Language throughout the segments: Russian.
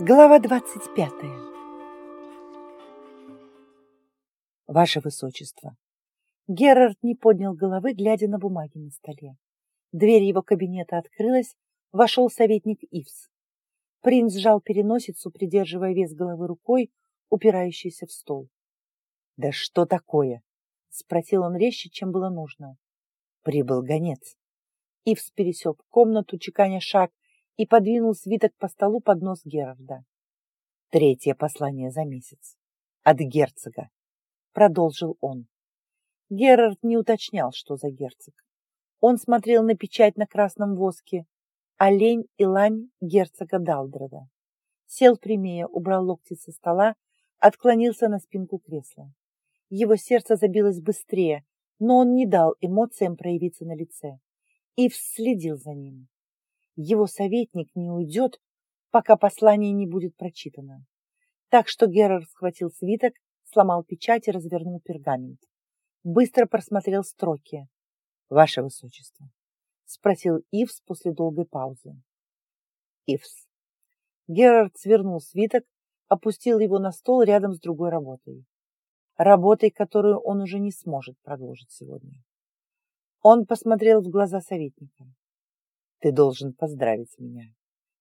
Глава двадцать пятая. Ваше Высочество. Герард не поднял головы, глядя на бумаги на столе. Дверь его кабинета открылась, вошел советник Ивс. Принц сжал переносицу, придерживая вес головы рукой, упирающейся в стол. «Да что такое?» — спросил он резче, чем было нужно. Прибыл гонец. Ивс пересек комнату, чеканя шаг, и подвинул свиток по столу под нос Герарда. Третье послание за месяц. От герцога. Продолжил он. Герард не уточнял, что за герцог. Он смотрел на печать на красном воске. Олень и лань герцога Далдреда. Сел прямее, убрал локти со стола, отклонился на спинку кресла. Его сердце забилось быстрее, но он не дал эмоциям проявиться на лице и вследил за ним его советник не уйдет, пока послание не будет прочитано. Так что Герард схватил свиток, сломал печать и развернул пергамент. Быстро просмотрел строки. «Ваше Высочество», — спросил Ивс после долгой паузы. Ивс. Герард свернул свиток, опустил его на стол рядом с другой работой. Работой, которую он уже не сможет продолжить сегодня. Он посмотрел в глаза советника. Ты должен поздравить меня.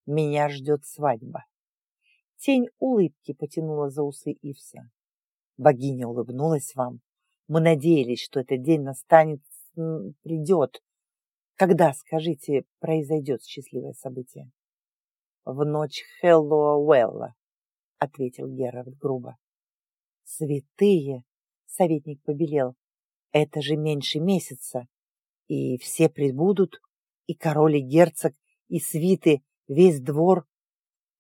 Меня ждет свадьба. Тень улыбки потянула за усы Ивса. Богиня улыбнулась вам. Мы надеялись, что этот день настанет, придет. Когда, скажите, произойдет счастливое событие? В ночь Хэллоуэлла, ответил Герард грубо. Святые, советник побелел, это же меньше месяца, и все прибудут и король, и герцог, и свиты, весь двор.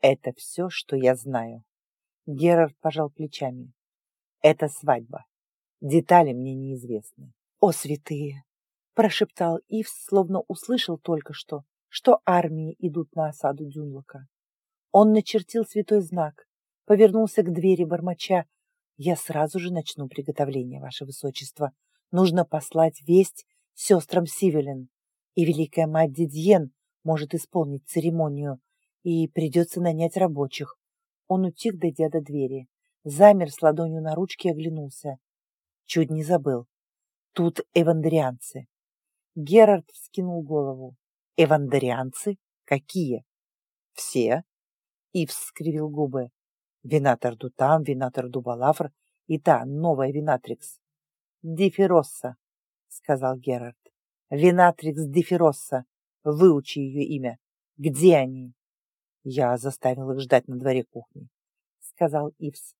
Это все, что я знаю. Герард пожал плечами. Это свадьба. Детали мне неизвестны. О, святые! Прошептал Ивс, словно услышал только что, что армии идут на осаду Дюнлока. Он начертил святой знак, повернулся к двери бормоча. Я сразу же начну приготовление, ваше высочество. Нужно послать весть сестрам Сивелин и Великая Мать Дидьен может исполнить церемонию, и придется нанять рабочих. Он утих, дойдя до двери. Замер с ладонью на ручке и оглянулся. Чуть не забыл. Тут эвандарианцы. Герард вскинул голову. Эвандарианцы? Какие? Все? Ив скривил губы. Винатор Дутам, Винатор Дубалафр и та, новая Винатрикс. Дифиросса, сказал Герард. Винатрикс Дефиросса. Выучи ее имя. Где они? Я заставил их ждать на дворе кухни, сказал Ивс.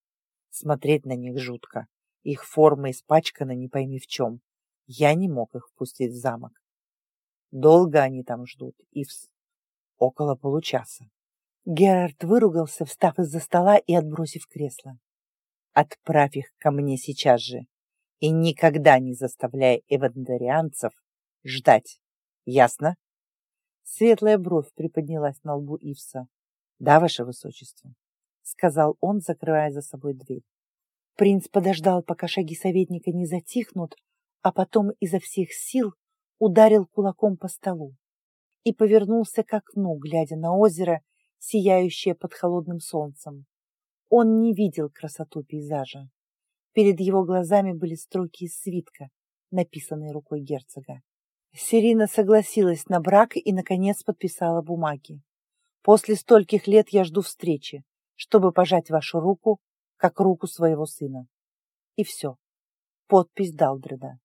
Смотреть на них жутко. Их форма испачкана не пойми в чем. Я не мог их впустить в замок. Долго они там ждут, Ивс? Около получаса. Герард выругался, встав из-за стола и отбросив кресло. Отправь их ко мне сейчас же и никогда не заставляй эвандарианцев ждать. Ясно? Светлая бровь приподнялась на лбу Ивса. Да, ваше высочество, сказал он, закрывая за собой дверь. Принц подождал, пока шаги советника не затихнут, а потом изо всех сил ударил кулаком по столу и повернулся к окну, глядя на озеро, сияющее под холодным солнцем. Он не видел красоту пейзажа. Перед его глазами были строки из свитка, написанные рукой герцога. Сирина согласилась на брак и, наконец, подписала бумаги. После стольких лет я жду встречи, чтобы пожать вашу руку, как руку своего сына. И все. Подпись Далдреда.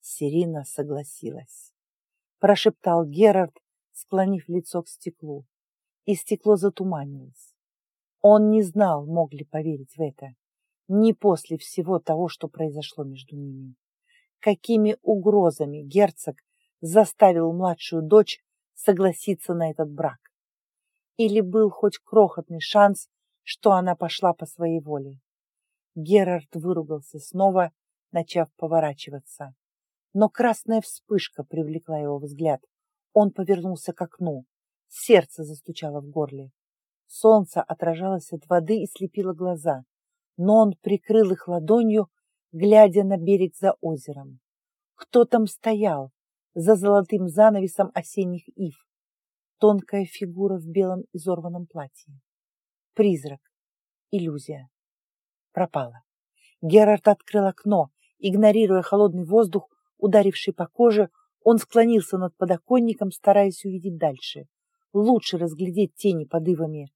Сирина согласилась. Прошептал Герард, склонив лицо к стеклу. И стекло затуманилось. Он не знал, мог ли поверить в это. Не после всего того, что произошло между ними какими угрозами герцог заставил младшую дочь согласиться на этот брак. Или был хоть крохотный шанс, что она пошла по своей воле. Герард выругался снова, начав поворачиваться. Но красная вспышка привлекла его взгляд. Он повернулся к окну. Сердце застучало в горле. Солнце отражалось от воды и слепило глаза, но он прикрыл их ладонью, глядя на берег за озером. Кто там стоял за золотым занавесом осенних ив? Тонкая фигура в белом изорванном платье. Призрак. Иллюзия. Пропала. Герард открыл окно. Игнорируя холодный воздух, ударивший по коже, он склонился над подоконником, стараясь увидеть дальше. Лучше разглядеть тени под ивами.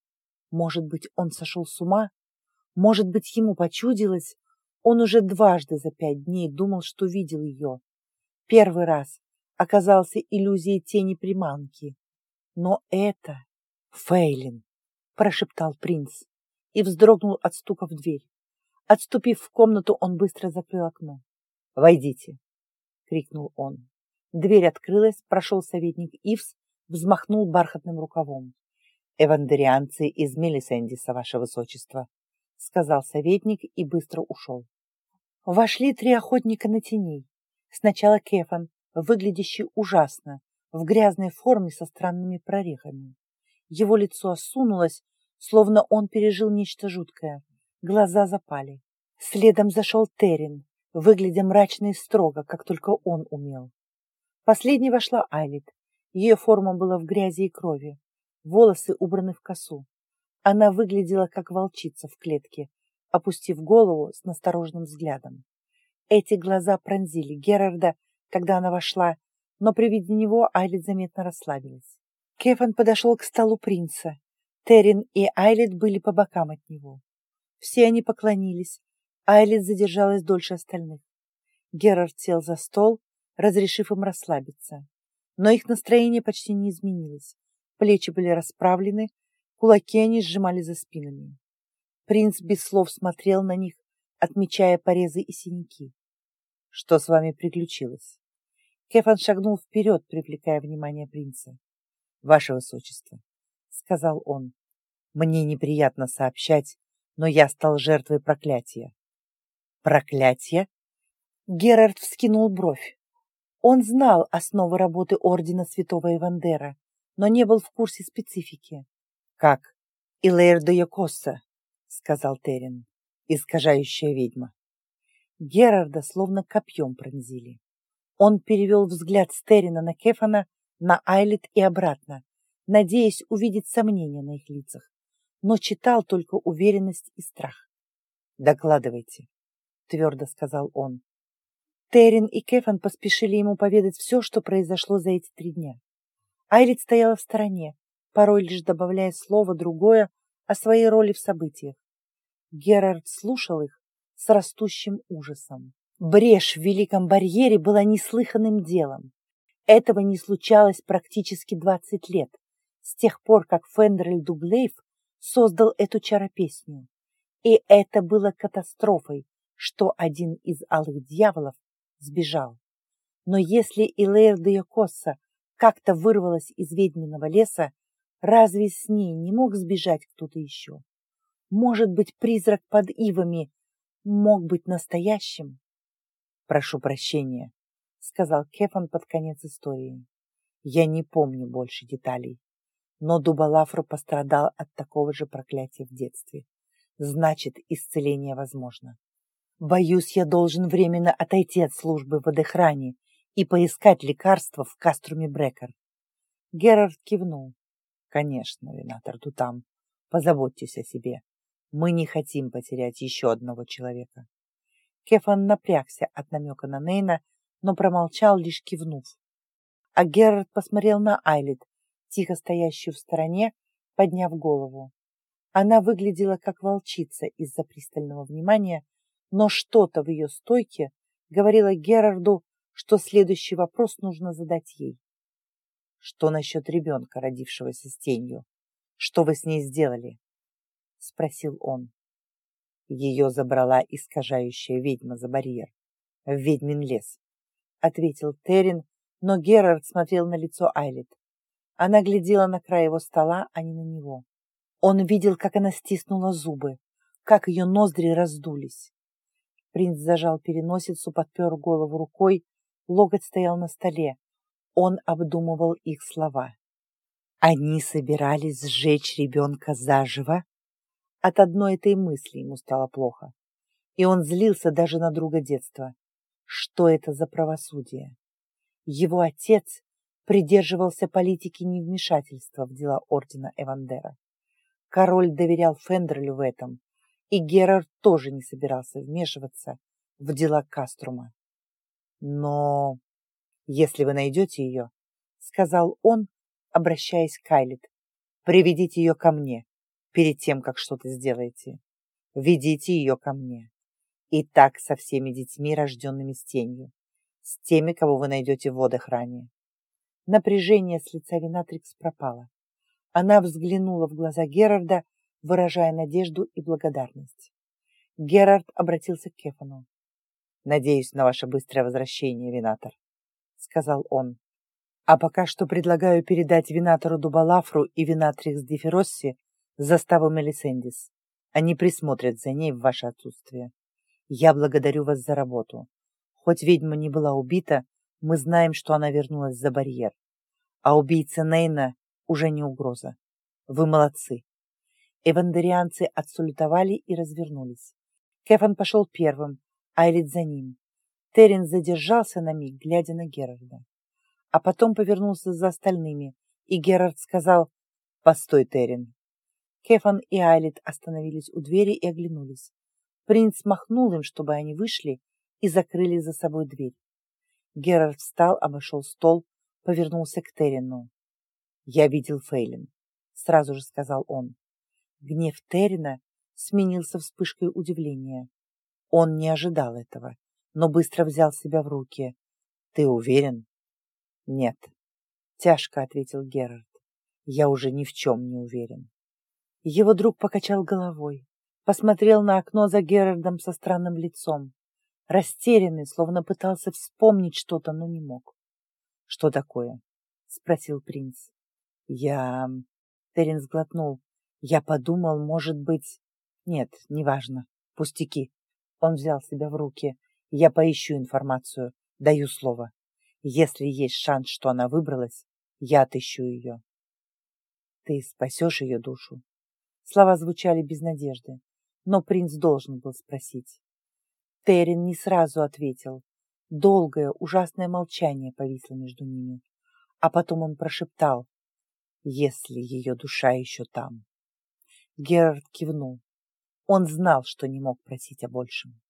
Может быть, он сошел с ума? Может быть, ему почудилось? Он уже дважды за пять дней думал, что видел ее. Первый раз оказался иллюзией тени приманки. Но это... Фейлин, прошептал принц и вздрогнул от стука в дверь. Отступив в комнату, он быстро закрыл окно. «Войдите!» — крикнул он. Дверь открылась, прошел советник Ивс, взмахнул бархатным рукавом. «Эвандерианцы из Мелисендиса, ваше высочество», — сказал советник и быстро ушел. Вошли три охотника на теней. Сначала Кефан, выглядящий ужасно, в грязной форме со странными прорехами. Его лицо осунулось, словно он пережил нечто жуткое. Глаза запали. Следом зашел Терин, выглядя мрачно и строго, как только он умел. Последней вошла Айлит. Ее форма была в грязи и крови. Волосы убраны в косу. Она выглядела как волчица в клетке, опустив голову с настороженным взглядом. Эти глаза пронзили Герарда, когда она вошла, но при виде него Айлит заметно расслабилась. Кефан подошел к столу принца. Терин и Айлит были по бокам от него. Все они поклонились. Айлит задержалась дольше остальных. Герард сел за стол, разрешив им расслабиться. Но их настроение почти не изменилось. Плечи были расправлены, кулаки они сжимали за спинами. Принц без слов смотрел на них, отмечая порезы и синяки. «Что с вами приключилось?» Кефан шагнул вперед, привлекая внимание принца. «Ваше Высочество», — сказал он, — «мне неприятно сообщать, но я стал жертвой проклятия». «Проклятие?» Герард вскинул бровь. Он знал основы работы Ордена Святого Ивандера, но не был в курсе специфики. «Как? Илэйр де Йокосса», — сказал Терен, — «искажающая ведьма». Герарда словно копьем пронзили. Он перевел взгляд с Террина на Кефана, на Айлет и обратно, надеясь увидеть сомнения на их лицах, но читал только уверенность и страх. «Докладывайте», — твердо сказал он. Террин и Кефан поспешили ему поведать все, что произошло за эти три дня. Айлит стояла в стороне, порой лишь добавляя слово другое о своей роли в событиях. Герард слушал их с растущим ужасом. Брешь в Великом барьере была неслыханным делом. Этого не случалось практически 20 лет, с тех пор, как Фендрель Дублейв создал эту чаропесню. И это было катастрофой, что один из алых дьяволов сбежал. Но если Илэйр де Йокосса как-то вырвалась из ведьминого леса, разве с ней не мог сбежать кто-то еще? Может быть, призрак под ивами мог быть настоящим? «Прошу прощения», — сказал Кефан под конец истории. «Я не помню больше деталей, но Дубалафру пострадал от такого же проклятия в детстве. Значит, исцеление возможно. Боюсь, я должен временно отойти от службы в водохране и поискать лекарства в Каструме Брекер». Герард кивнул. «Конечно, Винатор Тутам, позаботьтесь о себе. Мы не хотим потерять еще одного человека». Кефан напрягся от намека на Нейна, но промолчал, лишь кивнув. А Герард посмотрел на Айлит, тихо стоящую в стороне, подняв голову. Она выглядела как волчица из-за пристального внимания, но что-то в ее стойке говорило Герарду, что следующий вопрос нужно задать ей. «Что насчет ребенка, родившегося с тенью? Что вы с ней сделали?» — спросил он. Ее забрала искажающая ведьма за барьер. В ведьмин лес. Ответил Терин, но Герард смотрел на лицо Айлет. Она глядела на край его стола, а не на него. Он видел, как она стиснула зубы, как ее ноздри раздулись. Принц зажал переносицу, подпер голову рукой, локоть стоял на столе. Он обдумывал их слова. Они собирались сжечь ребенка заживо? От одной этой мысли ему стало плохо. И он злился даже на друга детства. Что это за правосудие? Его отец придерживался политики невмешательства в дела ордена Эвандера. Король доверял Фендерлю в этом, и Герард тоже не собирался вмешиваться в дела Каструма. Но если вы найдете ее, сказал он, обращаясь к Кайлит, приведите ее ко мне перед тем, как что-то сделаете. Ведите ее ко мне. И так со всеми детьми, рожденными с тенью, с теми, кого вы найдете в водах ранее. Напряжение с лица Винатрикс пропало. Она взглянула в глаза Герарда, выражая надежду и благодарность. Герард обратился к Кефану. «Надеюсь на ваше быстрое возвращение, Винатор», — сказал он. «А пока что предлагаю передать Винатору Дубалафру и Винатрикс Дефиросси заставу Мелисендис. Они присмотрят за ней в ваше отсутствие. Я благодарю вас за работу. Хоть ведьма не была убита, мы знаем, что она вернулась за барьер. А убийца Нейна уже не угроза. Вы молодцы. Эвандерианцы отсулютовали и развернулись. Кефан пошел первым, Айлит за ним. Терен задержался на миг, глядя на Герарда. А потом повернулся за остальными, и Герард сказал «Постой, Терен». Кефан и Айлит остановились у двери и оглянулись. Принц махнул им, чтобы они вышли, и закрыли за собой дверь. Герард встал, обошел стол, повернулся к Терену. «Я видел Фейлин», — сразу же сказал он. Гнев Террина сменился вспышкой удивления. Он не ожидал этого, но быстро взял себя в руки. «Ты уверен?» «Нет», — тяжко ответил Герард. «Я уже ни в чем не уверен». Его друг покачал головой, посмотрел на окно за Герардом со странным лицом, растерянный, словно пытался вспомнить что-то, но не мог. «Что такое?» — спросил принц. «Я...» — Терен сглотнул. «Я подумал, может быть...» «Нет, неважно. Пустяки». Он взял себя в руки. «Я поищу информацию. Даю слово. Если есть шанс, что она выбралась, я отыщу ее». «Ты спасешь ее душу?» Слова звучали без надежды, но принц должен был спросить. Терен не сразу ответил. Долгое, ужасное молчание повисло между ними. А потом он прошептал, если ее душа еще там. Герард кивнул. Он знал, что не мог просить о большем.